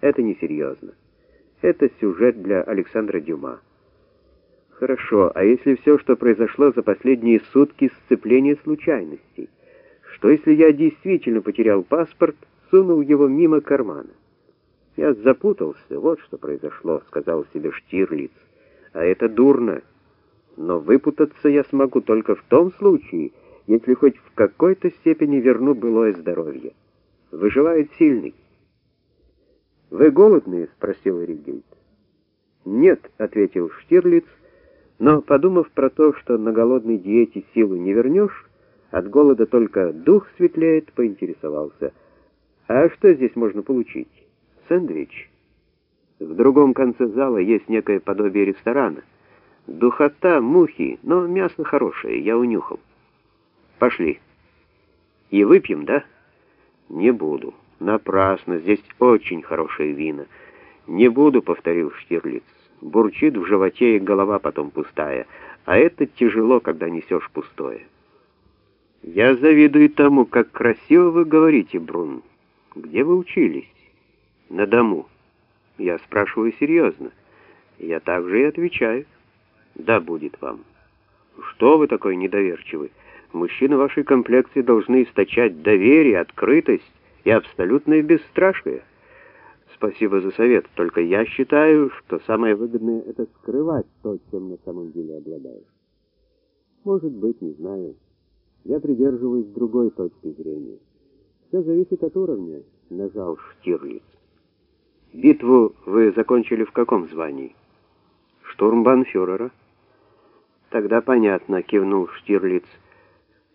Это несерьезно. Это сюжет для Александра Дюма. Хорошо, а если все, что произошло за последние сутки, сцепление случайностей? Что если я действительно потерял паспорт, сунул его мимо кармана? Я запутался, вот что произошло, сказал себе Штирлиц. А это дурно. Но выпутаться я смогу только в том случае, если хоть в какой-то степени верну былое здоровье. Выживает сильный. «Вы голодные?» — спросил Ригельд. «Нет», — ответил Штирлиц, но, подумав про то, что на голодной диете силу не вернешь, от голода только дух светлеет, поинтересовался. «А что здесь можно получить? Сэндвич?» В другом конце зала есть некое подобие ресторана. Духота, мухи, но мясо хорошее, я унюхал. Пошли. И выпьем, да? Не буду. Напрасно, здесь очень хорошее вино. Не буду, повторил Штирлиц. Бурчит в животе и голова потом пустая. А это тяжело, когда несешь пустое. Я завидую тому, как красиво вы говорите, Брун. Где вы учились? На дому. Я спрашиваю серьезно. Я также и отвечаю. Да будет вам. Что вы такой недоверчивый? Мужчины вашей комплекции должны источать доверие, открытость и абсолютное бесстрашие. Спасибо за совет, только я считаю, что самое выгодное — это скрывать то, чем на самом деле обладаешь. Может быть, не знаю. Я придерживаюсь другой точки зрения. Все зависит от уровня, нажал Штирлиц. Битву вы закончили в каком звании? Штурмбанфюрера. Тогда понятно, кивнул Штирлиц.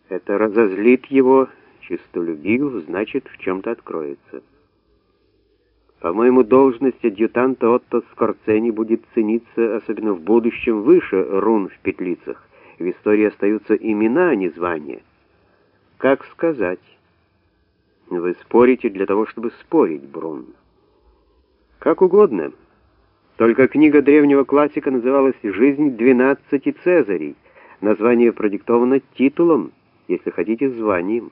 Это разозлит его, чистолюбив, значит, в чем-то откроется. По-моему, должность адъютанта Отто Скорцени будет цениться, особенно в будущем, выше рун в петлицах. В истории остаются имена, а не звания. Как сказать? Вы спорите для того, чтобы спорить, Брун. Как угодно. Только книга древнего классика называлась «Жизнь двенадцати Цезарей». Название продиктовано титулом, если хотите, званием.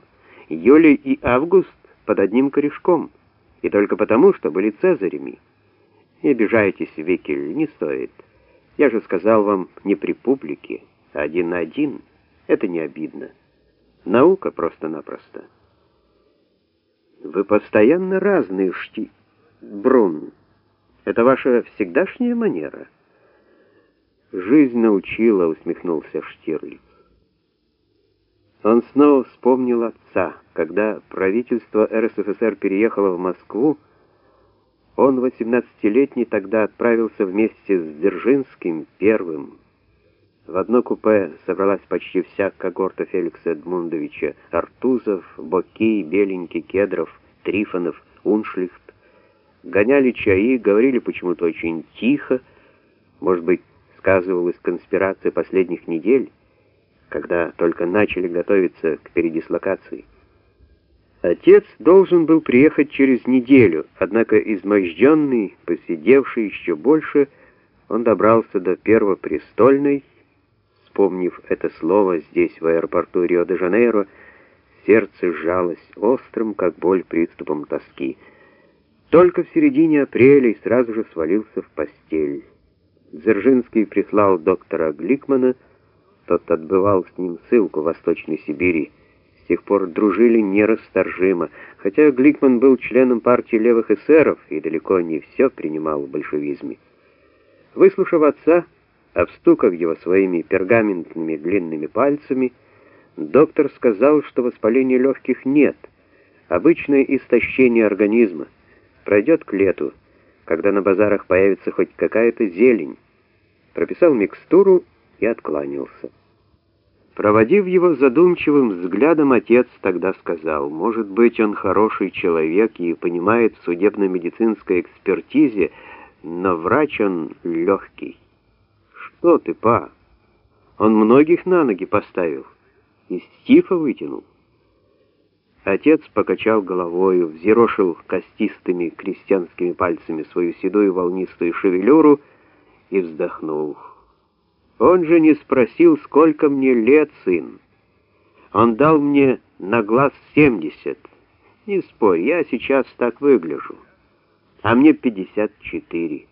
Юлий и Август под одним корешком, и только потому, что были Цезарями. Не обижайтесь, Викель, не стоит. Я же сказал вам не при публике, а один на один. Это не обидно. Наука просто-напросто. Вы постоянно разные, Шти... Брун. Это ваша всегдашняя манера? Жизнь научила, усмехнулся Штирлиц. Он снова вспомнил отца. Когда правительство РСФСР переехало в Москву, он, 18-летний, тогда отправился вместе с Дзержинским первым. В одно купе собралась почти вся когорта Феликса Эдмундовича, Артузов, Боки, Беленький, Кедров, Трифонов, Уншлихт. Гоняли чаи, говорили почему-то очень тихо, может быть, сказывалась конспирация последних недель, когда только начали готовиться к передислокации. Отец должен был приехать через неделю, однако изможденный, посидевший еще больше, он добрался до Первопрестольной, вспомнив это слово здесь, в аэропорту Рио-де-Жанейро, сердце сжалось острым, как боль, приступом тоски. Только в середине апреля и сразу же свалился в постель. Дзержинский прислал доктора Гликмана, тот отбывал с ним ссылку в Восточной Сибири. С тех пор дружили нерасторжимо, хотя Гликман был членом партии левых эсеров и далеко не все принимал в большевизме. Выслушав отца, обстукав его своими пергаментными длинными пальцами, доктор сказал, что воспаления легких нет, обычное истощение организма, пройдет к лету, когда на базарах появится хоть какая-то зелень. Прописал микстуру и откланялся. Проводив его задумчивым взглядом, отец тогда сказал, «Может быть, он хороший человек и понимает в судебно-медицинской экспертизе, но врач он легкий». «Что ты, па? Он многих на ноги поставил, из тифа вытянул». Отец покачал головою, взъерошил костистыми крестьянскими пальцами свою седую волнистую шевелюру и вздохнул. Он же не спросил, сколько мне лет, сын. Он дал мне на глаз семьдесят. Не спорь, я сейчас так выгляжу. а мне 54.